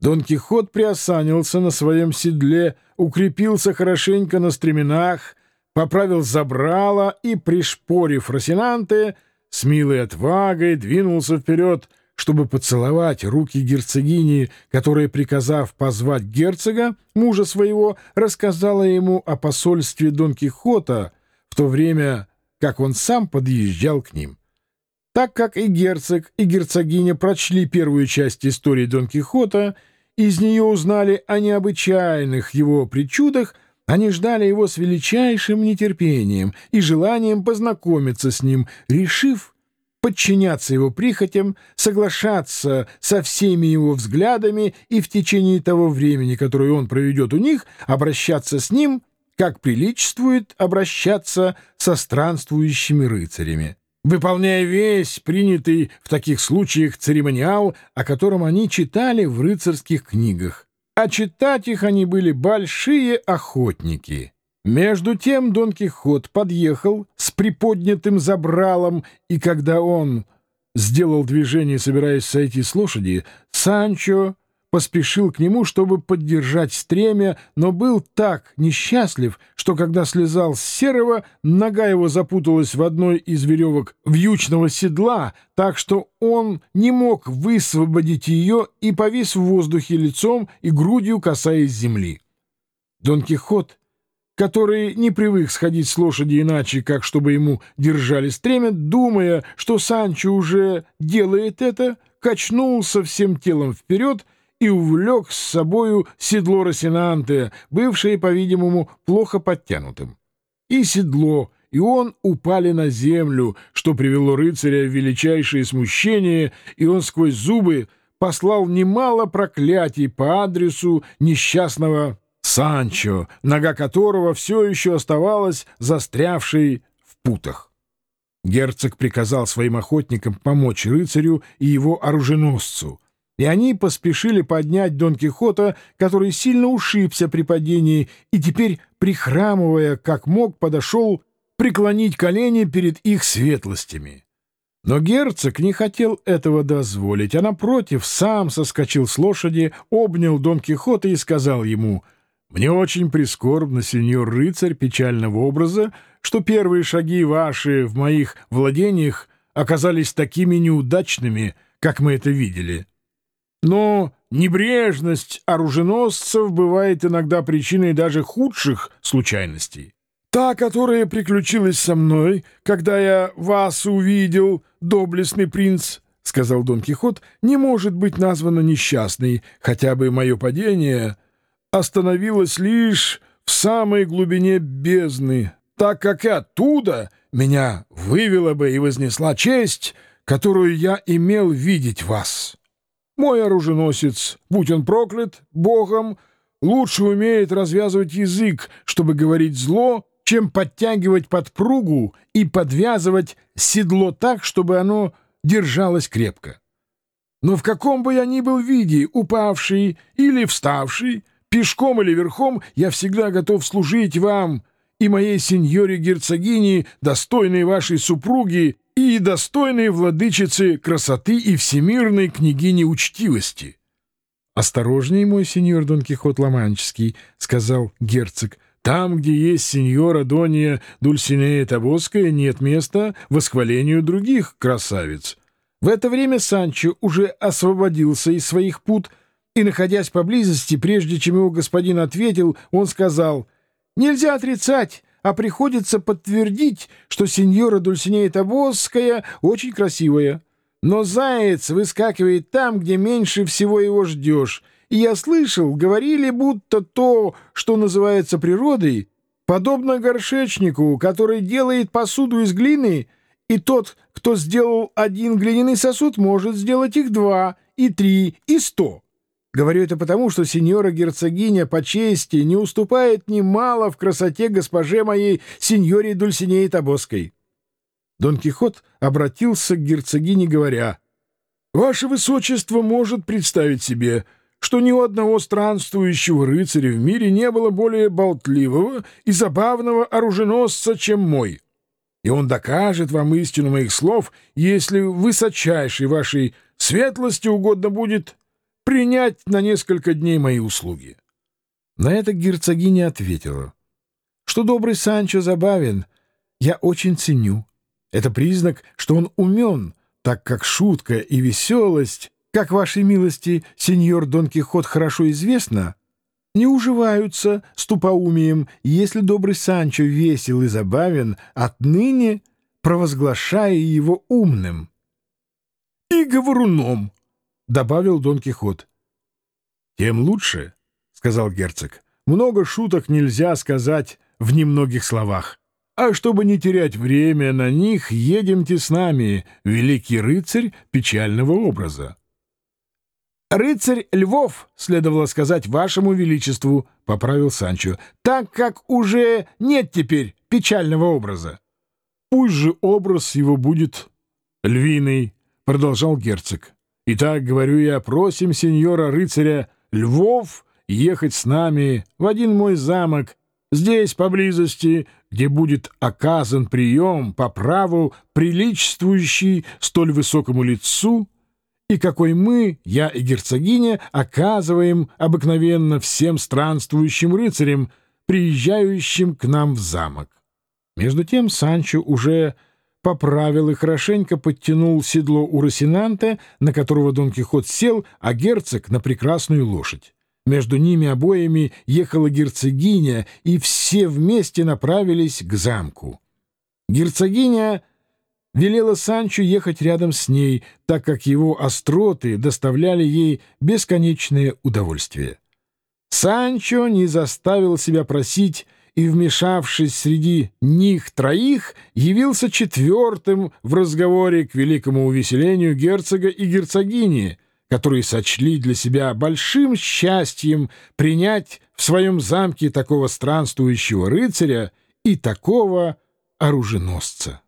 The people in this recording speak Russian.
Дон Кихот приосанился на своем седле, укрепился хорошенько на стременах, поправил забрало и, пришпорив Росинанте, с милой отвагой двинулся вперед, чтобы поцеловать руки герцогини, которая, приказав позвать герцога, мужа своего, рассказала ему о посольстве Дон Кихота в то время, как он сам подъезжал к ним. Так как и герцог, и герцогиня прочли первую часть истории Дон Кихота, из нее узнали о необычайных его причудах, они ждали его с величайшим нетерпением и желанием познакомиться с ним, решив подчиняться его прихотям, соглашаться со всеми его взглядами и в течение того времени, которое он проведет у них, обращаться с ним, как приличествует обращаться со странствующими рыцарями выполняя весь принятый в таких случаях церемониал, о котором они читали в рыцарских книгах. А читать их они были большие охотники. Между тем Дон Кихот подъехал с приподнятым забралом, и когда он сделал движение, собираясь сойти с лошади, Санчо поспешил к нему, чтобы поддержать стремя, но был так несчастлив, что когда слезал с серого, нога его запуталась в одной из веревок вьючного седла, так что он не мог высвободить ее и повис в воздухе лицом и грудью касаясь земли. Дон Кихот, который не привык сходить с лошади иначе, как чтобы ему держали стремя, думая, что Санчо уже делает это, качнулся всем телом вперед — и увлек с собою седло Росинанте, бывшее, по-видимому, плохо подтянутым. И седло, и он упали на землю, что привело рыцаря в величайшее смущение, и он сквозь зубы послал немало проклятий по адресу несчастного Санчо, нога которого все еще оставалась застрявшей в путах. Герцог приказал своим охотникам помочь рыцарю и его оруженосцу — и они поспешили поднять Дон Кихота, который сильно ушибся при падении и теперь, прихрамывая, как мог, подошел преклонить колени перед их светлостями. Но герцог не хотел этого дозволить, а, напротив, сам соскочил с лошади, обнял Дон Кихота и сказал ему, «Мне очень прискорбно, сеньор рыцарь печального образа, что первые шаги ваши в моих владениях оказались такими неудачными, как мы это видели». Но небрежность оруженосцев бывает иногда причиной даже худших случайностей. Та, которая приключилась со мной, когда я вас увидел, доблестный принц, — сказал Дон Кихот, — не может быть названа несчастной, хотя бы мое падение остановилось лишь в самой глубине бездны, так как оттуда меня вывела бы и вознесла честь, которую я имел видеть вас. Мой оруженосец, будь он проклят, богом, лучше умеет развязывать язык, чтобы говорить зло, чем подтягивать подпругу и подвязывать седло так, чтобы оно держалось крепко. Но в каком бы я ни был виде, упавший или вставший, пешком или верхом, я всегда готов служить вам и моей сеньоре-герцогине, достойной вашей супруги, и достойной владычицы красоты и всемирной княгини учтивости. — Осторожней, мой сеньор Дон Кихот Ломанческий, — сказал герцог, — там, где есть сеньора Донья Дульсинея Табоская, нет места восхвалению других красавиц. В это время Санчо уже освободился из своих пут, и, находясь поблизости, прежде чем его господин ответил, он сказал, «Нельзя отрицать, а приходится подтвердить, что сеньора Дульсинея Табосская очень красивая. Но заяц выскакивает там, где меньше всего его ждешь. И я слышал, говорили, будто то, что называется природой, подобно горшечнику, который делает посуду из глины, и тот, кто сделал один глиняный сосуд, может сделать их два, и три, и сто. Говорю это потому, что сеньора-герцогиня по чести не уступает немало в красоте госпоже моей сеньоре Дульсинеи Табоской. Дон Кихот обратился к герцогине, говоря, «Ваше Высочество может представить себе, что ни у одного странствующего рыцаря в мире не было более болтливого и забавного оруженосца, чем мой. И он докажет вам истину моих слов, если высочайшей вашей светлости угодно будет принять на несколько дней мои услуги. На это герцогиня ответила, что добрый Санчо забавен, я очень ценю. Это признак, что он умен, так как шутка и веселость, как вашей милости, сеньор Дон Кихот, хорошо известно, не уживаются с тупоумием, если добрый Санчо весел и забавен, отныне провозглашая его умным. — И говоруном, — добавил Дон Кихот. — Тем лучше, — сказал герцог. — Много шуток нельзя сказать в немногих словах. А чтобы не терять время на них, едемте с нами, великий рыцарь печального образа. «Рыцарь Львов, следовало сказать вашему величеству», — поправил Санчо, «так как уже нет теперь печального образа». «Пусть же образ его будет львиный», — продолжал герцог. «Итак, говорю я, просим сеньора-рыцаря Львов ехать с нами в один мой замок, здесь, поблизости, где будет оказан прием по праву, приличествующий столь высокому лицу, и какой мы, я и герцогиня, оказываем обыкновенно всем странствующим рыцарям, приезжающим к нам в замок. Между тем Санчо уже поправил и хорошенько подтянул седло у Росинанте, на которого Дон Кихот сел, а герцог — на прекрасную лошадь. Между ними обоими ехала герцогиня, и все вместе направились к замку. Герцогиня велела Санчо ехать рядом с ней, так как его остроты доставляли ей бесконечное удовольствие. Санчо не заставил себя просить и, вмешавшись среди них троих, явился четвертым в разговоре к великому увеселению герцога и герцогини, которые сочли для себя большим счастьем принять в своем замке такого странствующего рыцаря и такого оруженосца.